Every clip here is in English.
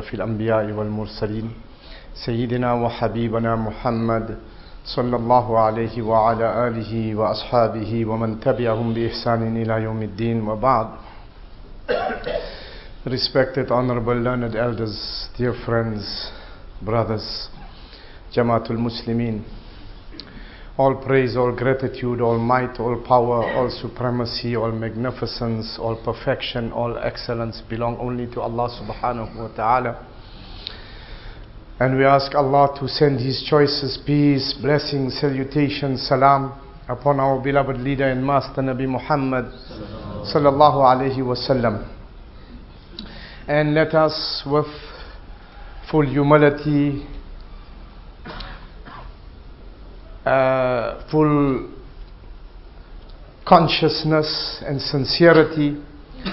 في الأنبياء والمرسلين سيدنا وحبيبنا محمد صلى الله عليه وعلى آله وأصحابه ومن تبعهم بإحسان إلى يوم الدين وبعد. Respected honorable learned elders, dear friends, brothers, Jamaatul Muslimin, all praise, all gratitude, all might, all power, all supremacy, all magnificence, all perfection, all excellence belong only to Allah subhanahu wa ta'ala. And we ask Allah to send His choices, peace, blessings, salutation, salam upon our beloved leader and master Nabi Muhammad sallallahu alayhi wasallam. And let us with full humility uh, full consciousness and sincerity,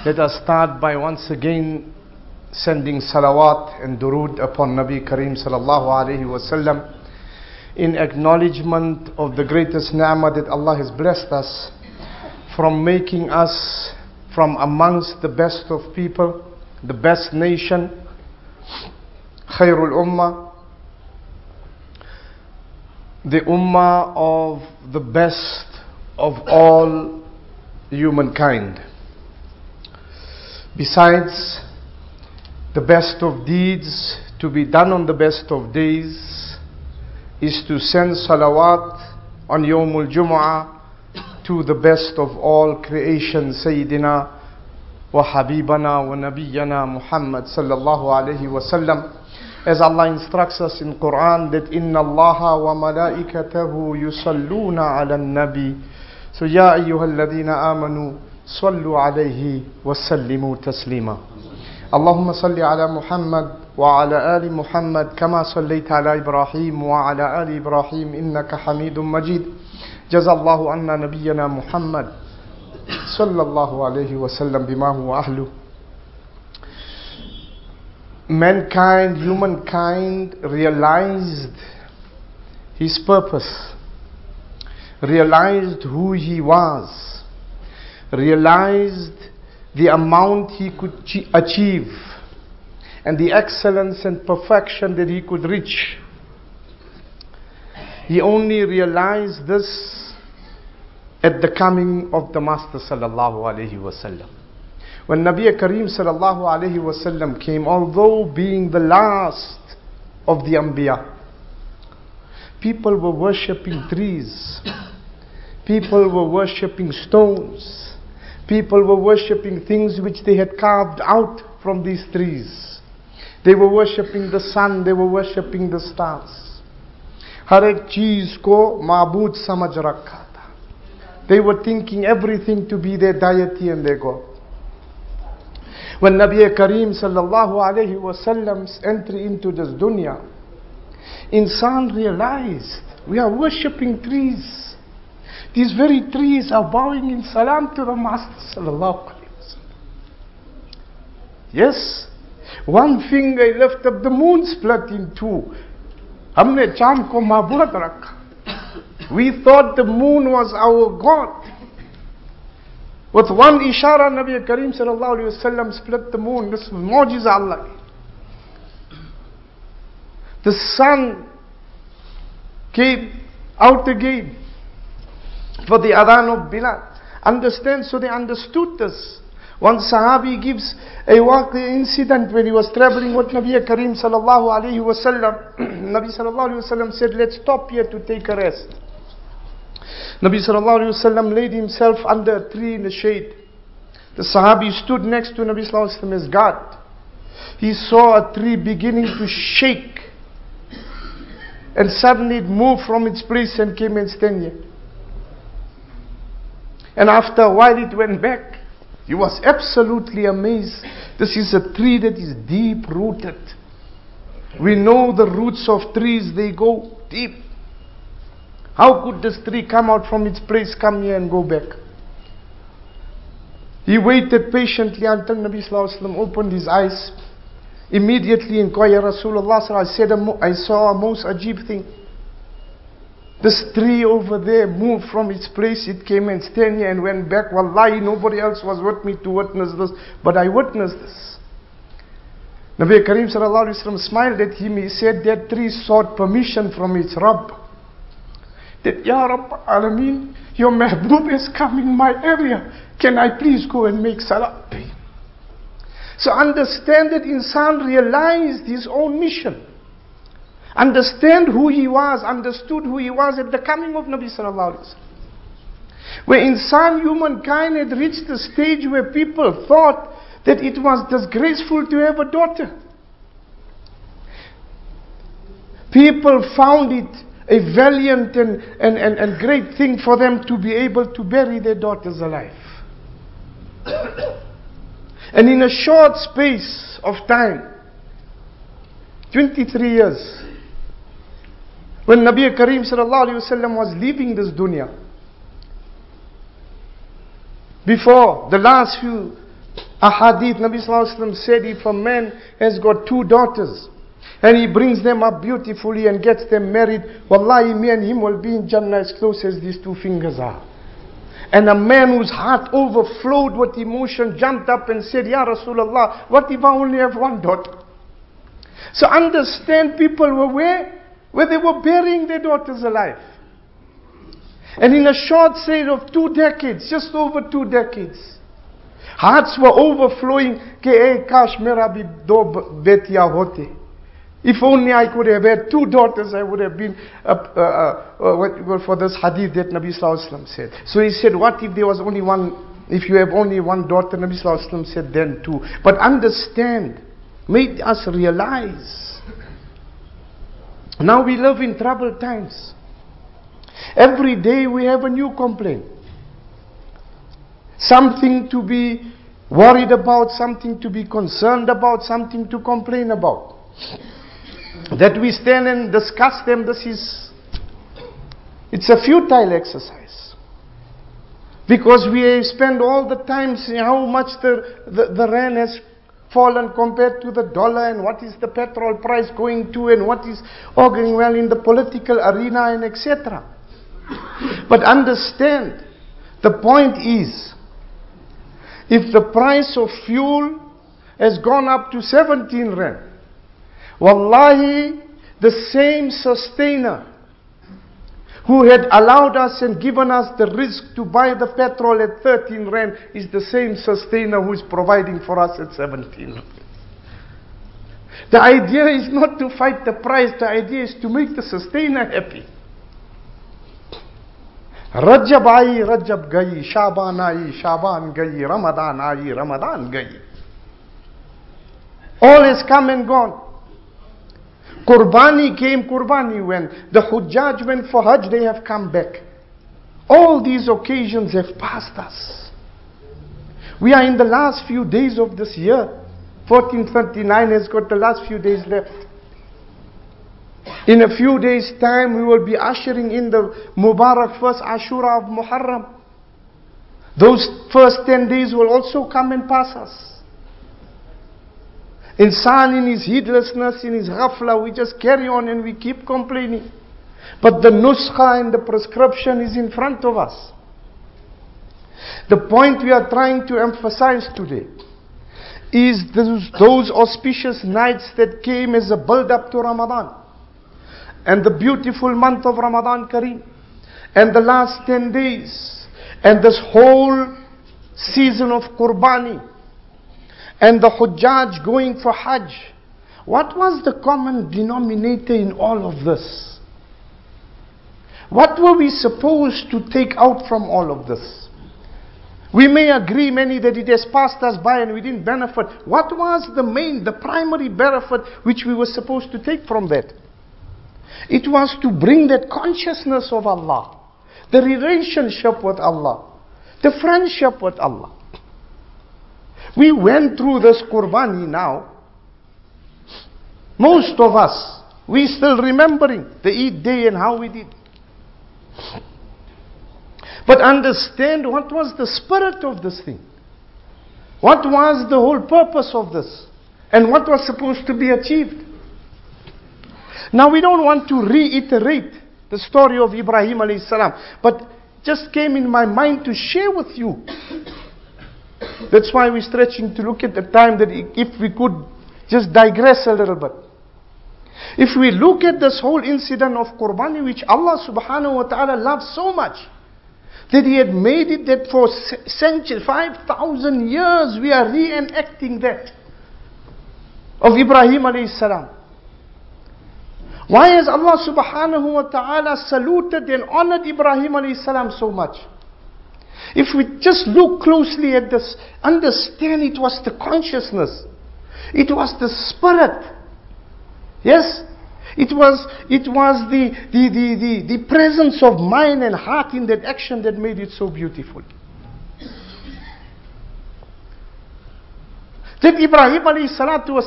let us start by once again sending salawat and durood upon Nabi Kareem sallallahu alaihi wasallam in acknowledgement of the greatest ni'mah that Allah has blessed us from making us from amongst the best of people, the best nation, khairul ummah, the ummah of the best of all humankind. Besides, the best of deeds to be done on the best of days is to send salawat on Yawmul Jumu'ah to the best of all creation, Sayyidina wa Habibana wa Nabiyyana Muhammad sallallahu alayhi wa sallam as Allah instructs us in Quran that inna Allah wa malaikatahu yusalluna ala nabi so ya ayyuhalladhina amanu sallu alayhi wa sallimu taslima اللهم صل على محمد وعلى آل محمد كما صليت على إبراهيم وعلى آل إبراهيم إنك حميد مجيد جزا الله عنا نبينا محمد صلى الله عليه وسلم بما هو أهله mankind, humankind realized his purpose, realized who he was, realized the amount he could achieve, and the excellence and perfection that he could reach. He only realized this at the coming of the Master sallallahu alaihi wasallam. When Nabi Kareem sallallahu alayhi wasallam came, although being the last of the Anbiya, people were worshipping trees, people were worshipping stones, people were worshipping things which they had carved out from these trees. They were worshipping the sun, they were worshipping the stars. हर एक चीज को माबूद समझ रखा था They were thinking everything to be their deity and their God. When Nabi Kareem sallallahu alayhi wasallam's entry into this dunya, insan realized we are worshipping trees. These very trees are bowing in salam to the Master sallallahu alayhi wasallam. Yes, one finger left up the moon split in two. हमने चांद को माबूद रखा. We thought the moon was our God. With one ishara, Nabi Kareem sallallahu alayhi wasallam split the moon. This mujiza Allah. The sun came out again for the adhan of Bilal. Understand? So they understood this. One Sahabi gives a waqi incident when he was traveling with Nabi Kareem sallallahu alayhi wasallam. Nabi sallallahu alayhi wasallam said, let's stop here to take a rest. Nabi sallallahu alayhi wasallam laid himself under a tree in the shade. The Sahabi stood next to Nabi sallallahu alayhi wasallam as guard. He saw a tree beginning to shake. And suddenly it moved from its place and came and stand here. And after a while it went back. He was absolutely amazed. This is a tree that is deep rooted. We know the roots of trees, they go deep. How could this tree come out from its place, come here and go back? He waited patiently until Nabi Sallallahu Alaihi Wasallam opened his eyes. Immediately inquired Rasulullah I said, I saw a most ajib thing. This tree over there moved from its place, it came and stand here and went back. Wallahi, nobody else was with me to witness this, but I witnessed this. Nabi Karim sallallahu Alaihi Wasallam smiled at him. He said that tree sought permission from its Rabb. That, Ya Rabb Alameen, your Mehboob has come in my area. Can I please go and make salah? So understand that insan realized his own mission. Understand who he was, understood who he was at the coming of Nabi sallallahu alaihi wasallam. Where insan, humankind had reached the stage where people thought that it was disgraceful to have a daughter. People found it a valiant and, and, and, and great thing for them to be able to bury their daughters alive. and in a short space of time, 23 years, when Nabi Kareem was leaving this dunya, before the last few ahadith, Nabi Sallallahu said if a man has got two daughters and he brings them up beautifully and gets them married, wallahi, me and him will be in Jannah as close as these two fingers are. And a man whose heart overflowed with emotion jumped up and said, Ya Rasulullah, what if I only have one daughter? So understand people were where? Where they were burying their daughters alive. And in a short state of two decades, just over two decades, hearts were overflowing. Ke eh, kash mera bhi do betiya hote. If only I could have had two daughters, I would have been uh, uh, uh, for this hadith that Nabi Sallallahu said. So he said, what if there was only one, if you have only one daughter, Nabi Sallallahu Alaihi Wasallam said, then two. But understand, make us realize. Now we live in troubled times. Every day we have a new complaint. Something to be worried about, something to be concerned about, something to complain about. That we stand and discuss them, this is, it's a futile exercise. Because we spend all the time saying how much the, the, the rand has fallen compared to the dollar and what is the petrol price going to and what is all going well in the political arena and etc. But understand, the point is, if the price of fuel has gone up to 17 rand, Wallahi, the same sustainer who had allowed us and given us the rizq to buy the petrol at 13 rand is the same sustainer who is providing for us at 17. The idea is not to fight the price, the idea is to make the sustainer happy. Recep I Recep Gayi, Shaban I Shaban Gayi, Ramadan I Ramadan Gayi. All has come and gone. Qurbani came Qurbani when the Hujjaj went for Hajj they have come back. All these occasions have passed us. We are in the last few days of this year. 1439 has got the last few days left. In a few days' time, we will be ushering in the Mubarak first Ashura of Muharram. Those first 10 days will also come and pass us. Insan in his heedlessness, in his ghafla, we just carry on and we keep complaining. But the nuskha and the prescription is in front of us. The point we are trying to emphasize today is those, those auspicious nights that came as a build up to Ramadan and the beautiful month of Ramadan Kareem and the last 10 days and this whole season of Qurbani and the Hujjaj going for Hajj. What was the common denominator in all of this? What were we supposed to take out from all of this? We may agree many that it has passed us by and we didn't benefit. What was the main, the primary benefit which we were supposed to take from that? It was to bring that consciousness of Allah, the relationship with Allah, the friendship with Allah. We went through this Qurbani now. Most of us, we still remembering the Eid day and how we did. But understand what was the spirit of this thing. What was the whole purpose of this? And what was supposed to be achieved? Now we don't want to reiterate the story of Ibrahim alayhi salam, but just came in my mind to share with you. That's why we're stretching to look at the time that if we could just digress a little bit. If we look at this whole incident of Qurbani, which Allah subhanahu wa ta'ala loves so much, that He had made it that for centuries, 5,000 years, we are reenacting that of Ibrahim alayhi salam. Why has Allah subhanahu wa ta'ala saluted and honored Ibrahim alayhi salam so much? If we just look closely at this, understand it was the consciousness, it was the spirit. Yes? It was, it was the, the, the, the, the presence of mind and heart in that action that made it so beautiful. That Ibrahim alayhi salatu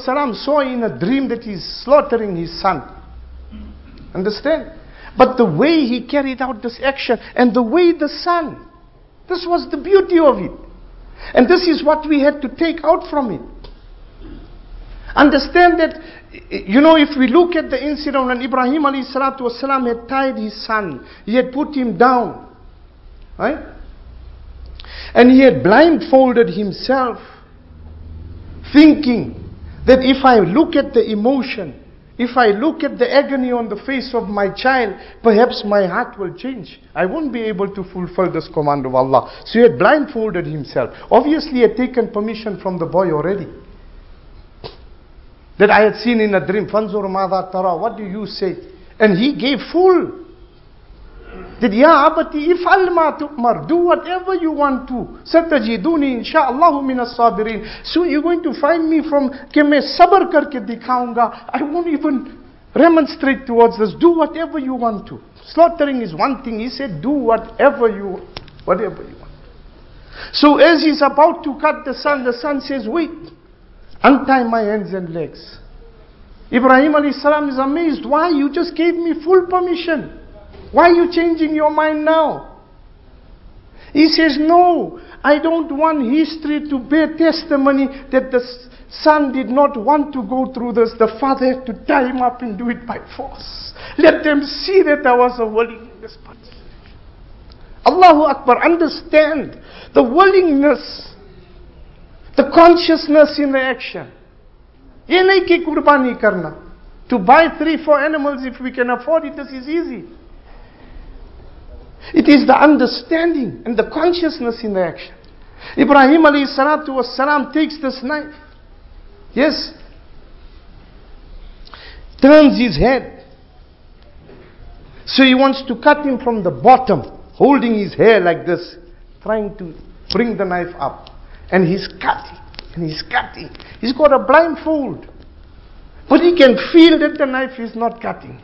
saw in a dream that he's slaughtering his son. Understand? But the way he carried out this action and the way the son, this was the beauty of it. And this is what we had to take out from it. Understand that, you know, if we look at the incident when Ibrahim wasalam had tied his son, he had put him down, right? And he had blindfolded himself, thinking that if I look at the emotion, if I look at the agony on the face of my child, perhaps my heart will change. I won't be able to fulfill this command of Allah. So he had blindfolded himself. Obviously, he had taken permission from the boy already that I had seen in a dream. What do you say? And he gave full. That Ya abati if'al ma tu'mar. Do whatever you want to. Satajiduni insha'Allahu min as-sabirin. So you're going to find me from ke main sabr karke dikhaunga. I won't even remonstrate towards this. Do whatever you want to. Slaughtering is one thing. He said, do whatever you, whatever you want. So as he's about to cut the son, the son says, wait. Untie my hands and legs. Ibrahim alayhi salam is amazed. Why? You just gave me full permission. Why are you changing your mind now? He says, No, I don't want history to bear testimony that the son did not want to go through this. The father had to tie him up and do it by force. Let them see that I was a willingness. Allahu Akbar, understand the willingness the consciousness in the action. ये नहीं कि कुर्बानी करना. To buy three, four animals if we can afford it, this is easy. it is the understanding and the consciousness in the action. Ibrahim alayhi salatu was salam takes this knife. Yes. Turns his head. So he wants to cut him from the bottom, holding his hair like this, trying to bring the knife up. And he's cutting, and he's cutting. He's got a blindfold. But he can feel that the knife is not cutting.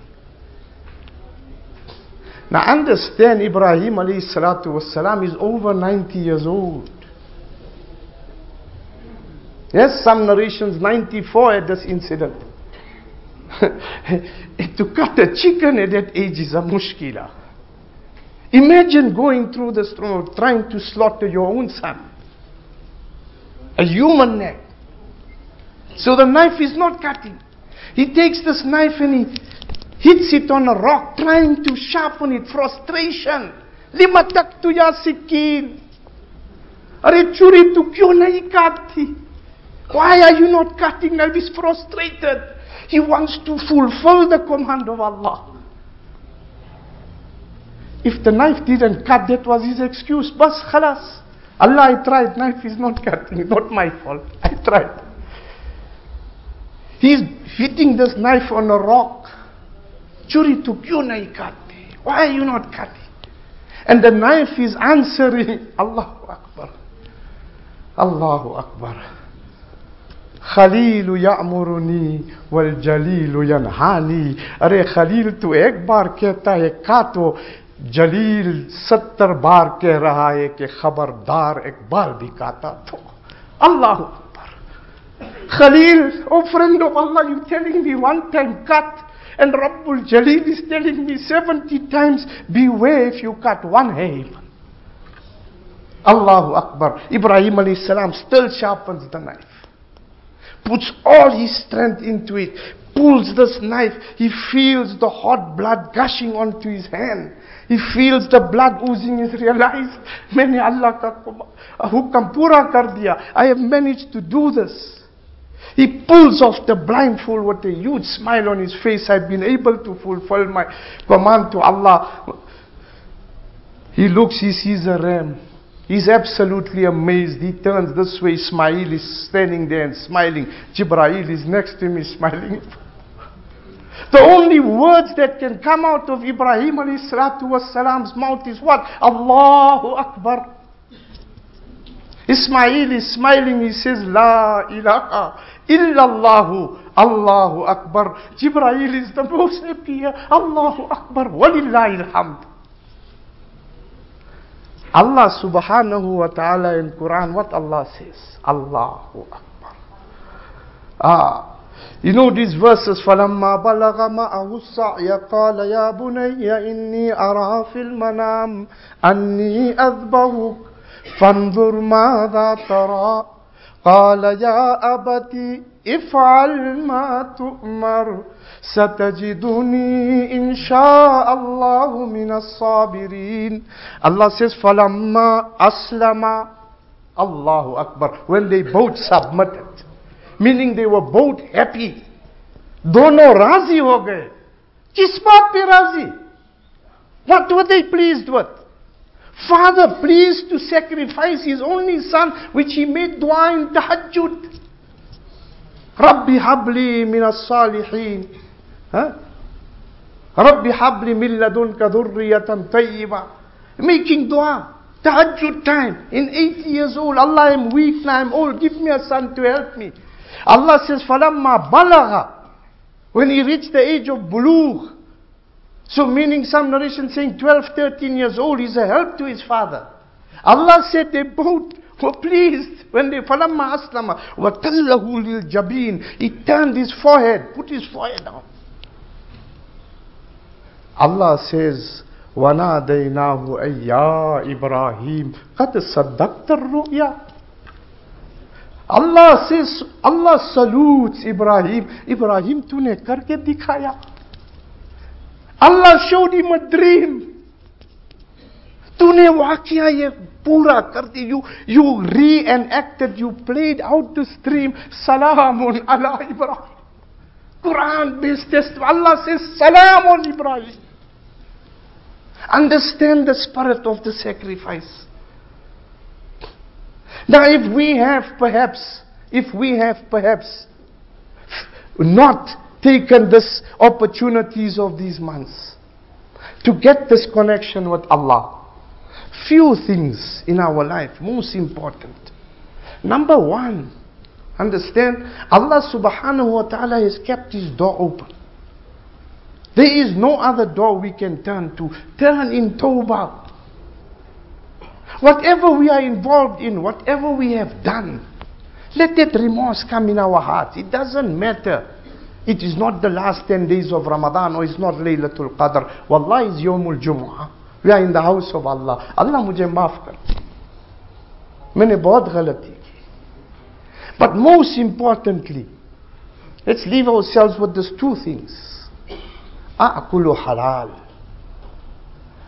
Now understand Ibrahim alayhi salatu wasalam is over 90 years old. Yes, some narrations 94 at this incident. to cut a chicken at that age is a mushkila. Imagine going through the storm trying to slaughter your own son a human neck. So the knife is not cutting. He takes this knife and he hits it on a rock, trying to sharpen it. Frustration. Lima tak tu ya sikin. Are churi tu kyo nahi kati? Why are you not cutting? Now he's frustrated. He wants to fulfill the command of Allah. If the knife didn't cut, that was his excuse. Bas khalas. Allah, I tried. Knife is not cutting. Not my fault. I tried. He's hitting this knife on a rock. چوری تو کیوں نہیں کرتے why you not کرتے and the knife is answer اللہ اکبر اللہ اکبر خلیل یا والجلیل ینہانی ارے خلیل تو ایک بار کہتا ہے کا تو جلیل ستر بار کہہ رہا ہے کہ خبردار ایک بار بھی کہتا تو اللہ اکبر خلیل O friend of Allah you telling me one time cut And Rabbul Jalil is telling me 70 times, beware if you cut one hair. Allahu Akbar. Ibrahim salam still sharpens the knife. Puts all his strength into it. Pulls this knife. He feels the hot blood gushing onto his hand. He feels the blood oozing. He's realized, many Allah ka. I have managed to do this. He pulls off the blindfold with a huge smile on his face. I've been able to fulfill my command to Allah. He looks, he sees a ram. He's absolutely amazed. He turns this way. Ismail is standing there and smiling. Jibrail is next to him, smiling. The only words that can come out of Ibrahim alayhi salatu was salam's mouth is what? Allahu Akbar. Ismail is smiling. He says, La ilaha illallah. Allahu Akbar. Jibreel is the most happy. Allahu Akbar. Walillahi alhamd. Allah subhanahu wa ta'ala in Quran, what Allah says? Allahu Akbar. Ah. You know these verses, فَلَمَّا بَلَغَ مَعَهُ السَّعْيَ قَالَ يَا بُنَيَّ إِنِّي أَرَى فِي الْمَنَامِ أَنِّي أَذْبَحُكَ فانظر ماذا ترى قال يا أبتي افعل ما تؤمر ستجدني إن شاء الله من الصابرين Allah says فلما أسلم Allahu Akbar when they both submitted meaning they were both happy दोनों राजी हो गए किस बात पे राजी what were they pleased with Father pleased to sacrifice his only son, which he made dua in tahajjud. Rabbi habli min as-salihin. Rabbi habli min ladunka dhurriyatan tayyiba. Making dua. Tahajjud time. In 80 years old. Allah, I'm weak now, I'm old. Give me a son to help me. Allah says, فَلَمَّا بَلَغَ When he reached the age of bulugh, so meaning some narration saying 12, 13 years old, he's a help to his father. Allah said they both were pleased when they falamma aslama wa tallahu lil jabin. He turned his forehead, put his forehead down. Allah says, وَنَادَيْنَاهُ أَيَّا إِبْرَاهِيمُ قَدْ صَدَّقْتَ الرُّؤْيَا Allah says, Allah salutes Ibrahim. Ibrahim, tune karke dikhaya. Allah showed him a dream. तूने वाकिया ये पूरा कर दी you you री and acted you played out the stream सलाम अला Ibrahim Quran based test Allah says salam on Ibrahim understand the spirit of the sacrifice now if we have perhaps if we have perhaps not taken this opportunities of these months to get this connection with Allah. Few things in our life, most important. Number one, understand, Allah subhanahu wa ta'ala has kept His door open. There is no other door we can turn to. Turn in Tawbah. Whatever we are involved in, whatever we have done, let that remorse come in our hearts. It doesn't matter it is not the last 10 days of Ramadan or it's not Laylatul Qadr. Wallah is Yawmul Jumu'ah. We are in the house of Allah. Allah मुझे माफ कर मैंने बहुत गलती की But most importantly, let's leave ourselves with these two things. أأكل halal.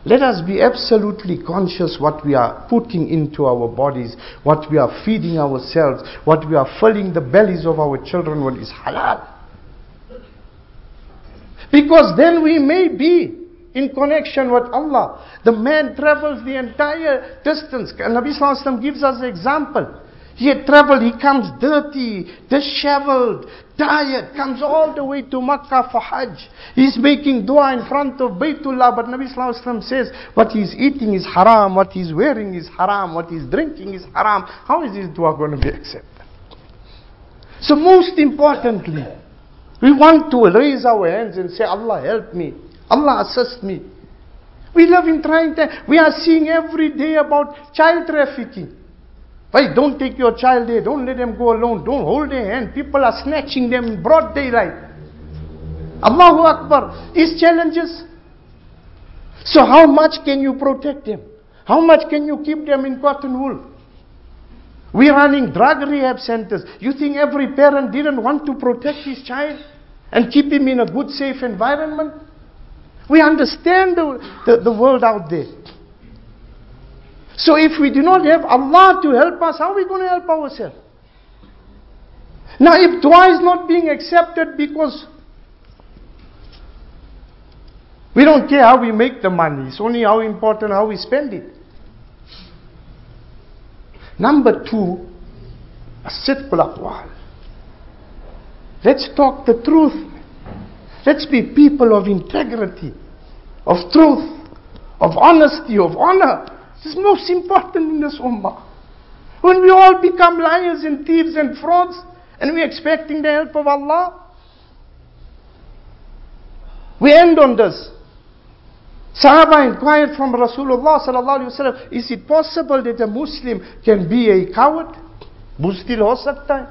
Let us be absolutely conscious what we are putting into our bodies, what we are feeding ourselves, what we are filling the bellies of our children with is halal. Because then we may be in connection with Allah. The man travels the entire distance. And Nabi Sallallahu gives us an example. He had traveled, he comes dirty, disheveled, tired, comes all the way to Makkah for Hajj. He's making dua in front of Baytullah, but Nabi Sallallahu says what he's eating is haram, what he's wearing is haram, what he's drinking is haram. How is his dua going to be accepted? So most importantly, we want to raise our hands and say, Allah help me. Allah assist me. We live in trying times. We are seeing every day about child trafficking. Why don't take your child there. Don't let them go alone. Don't hold their hand. People are snatching them in broad daylight. Allahu Akbar. These challenges. So how much can you protect them? How much can you keep them in cotton wool? We're running drug rehab centers. You think every parent didn't want to protect his child and keep him in a good, safe environment? We understand the, the, the world out there. So if we do not have Allah to help us, how are we going to help ourselves? Now, if dua is not being accepted because we don't care how we make the money, it's only how important how we spend it. Number two, a aqwal. Let's talk the truth. Let's be people of integrity, of truth, of honesty, of honor. This is most important in this ummah. When we all become liars and thieves and frauds, and we're expecting the help of Allah, we end on this. Sahaba inquired from Rasulullah sallallahu is it possible that a Muslim can be a coward? Buzdil ho sakta hai.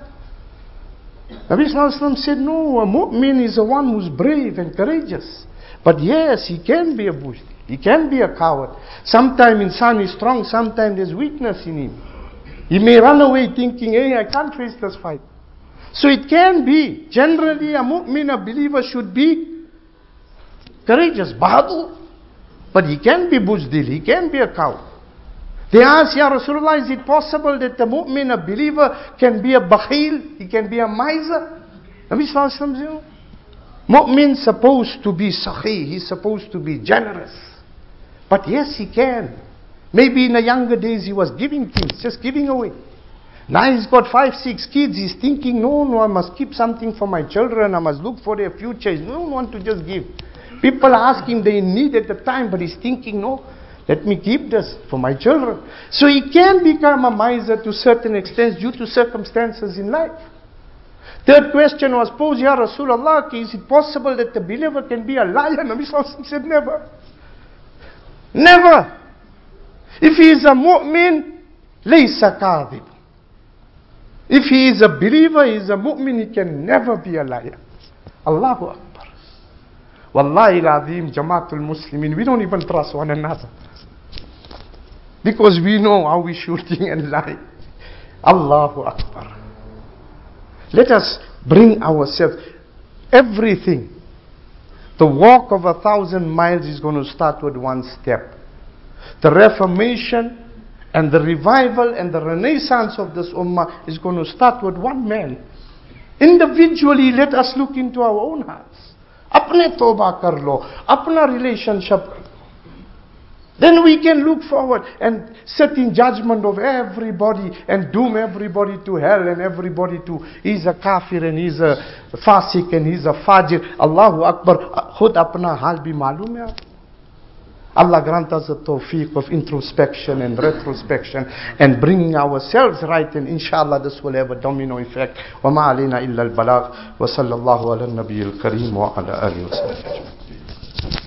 Nabi sallallahu said, no, a mu'min is the one who's brave and courageous. But yes, he can be a buzdil. He can be a coward. Sometimes insan is strong, sometimes there's weakness in him. He may run away thinking, hey, I can't face this fight. So it can be. Generally, a mu'min, a believer should be courageous, bahadur. But he can be buzdil, he can be a cow. They ask, Ya Rasulullah, is it possible that the mu'min, a believer, can be a bakhil, he can be a miser? Nabi Sallallahu Alaihi Mu'min supposed to be sahih, he's supposed to be generous. But yes, he can. Maybe in the younger days he was giving things, just giving away. Now he's got five, six kids. He's thinking, no, no, I must keep something for my children. I must look for their future. He don't want to just give. People ask him they need at the time, but he's thinking, no, let me keep this for my children. So he can become a miser to certain extent due to circumstances in life. Third question was posed, Ya Rasulullah, is it possible that the believer can be a liar? Nabi said, never. Never. If he is a mu'min, laysa kadhib. If he is a believer, he is a mu'min, he can never be a liar. Allahu Akbar. Wallahi al-Azim, Jamaatul Muslimin, we don't even trust one another. Because we know how we shooting and lie. Allahu Akbar. Let us bring ourselves, everything. The walk of a thousand miles is going to start with one step. The Reformation and the revival and the renaissance of this ummah is going to start with one man. Individually, let us look into our own hearts. अपने तोबा कर लो अपना relationship then we can look forward and set in judgment of everybody and doom everybody to hell and everybody to he's a kafir and he's a fasik and he's a fajir Allahu Akbar khud apna hal bhi malum hai Allah grant us the tawfiq of introspection and retrospection and bringing ourselves right and inshallah this will have a domino effect. وَمَا عَلَيْنَا إِلَّا الْبَلَاغ وَصَلَّى اللَّهُ عَلَى النَّبِيِّ الْكَرِيمِ وَعَلَى آلِهِ وَسَلَّمَ